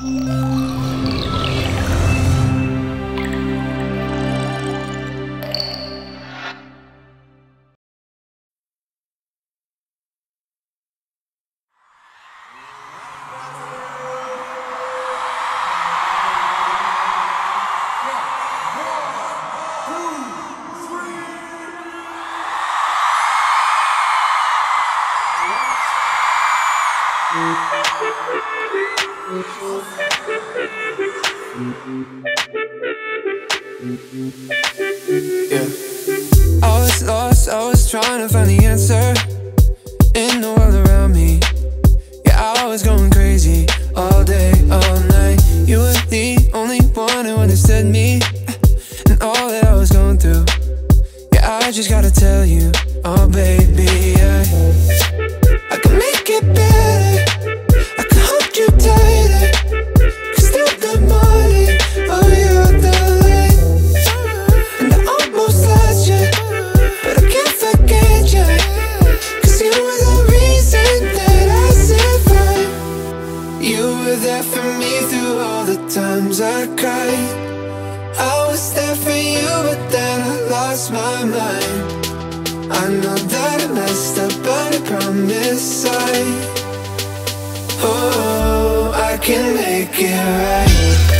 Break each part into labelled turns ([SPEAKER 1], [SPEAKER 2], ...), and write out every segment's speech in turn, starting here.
[SPEAKER 1] Thank mm -hmm. you. Yeah. I was lost, I was trying to find the answer in the world around me. Yeah, I was going crazy all day, all night. You were the only one who understood me and all that I was going through. Yeah, I just gotta tell you, oh baby, there for me through all the times I cried. I was there for you, but then I lost my mind. I know that I messed up, but I promise I. Oh, I can make it right.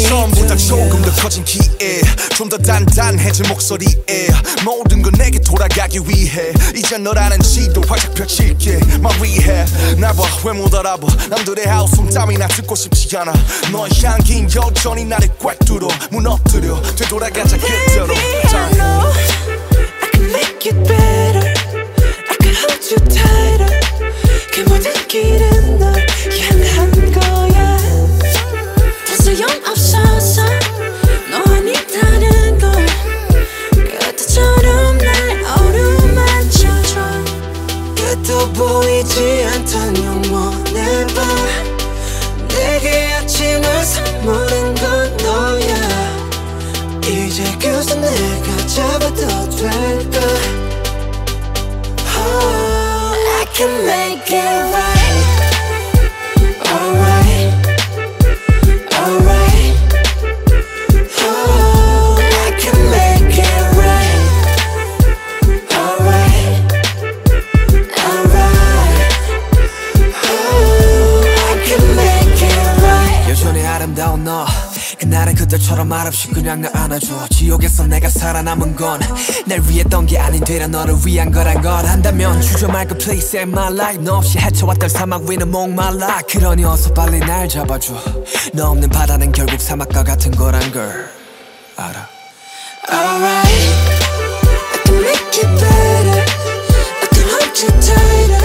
[SPEAKER 2] 처음보다 조금 더 커진 기에 좀 더 단단해진 목소리에 모든 건 내게 돌아가기 위해 이제 너라는 지도 활짝 펼칠게 My rehab 나봐 왜 못 알아봐? 남들의 하우스 땀이나 듣고 싶지 않아 너의 향긴 여전히 나를 꽉 뚫어 무너뜨려 되돌아가자 그대로
[SPEAKER 3] 그날은 그때처럼 말없이 그냥 날 안아줘. 지옥에서 내가 살아남은 건 날 위했던 게 아닌 되려 너를 위한 거란 걸 한다면 주저 말고 please save my life. 너 없이 헤쳐왔던 사막 위는 목말라. 그러니 어서 빨리 날 잡아줘. 너 없는 바다는 결국 사막과 같은 거란 걸 알아. Alright. I can make it better. I can hold you tight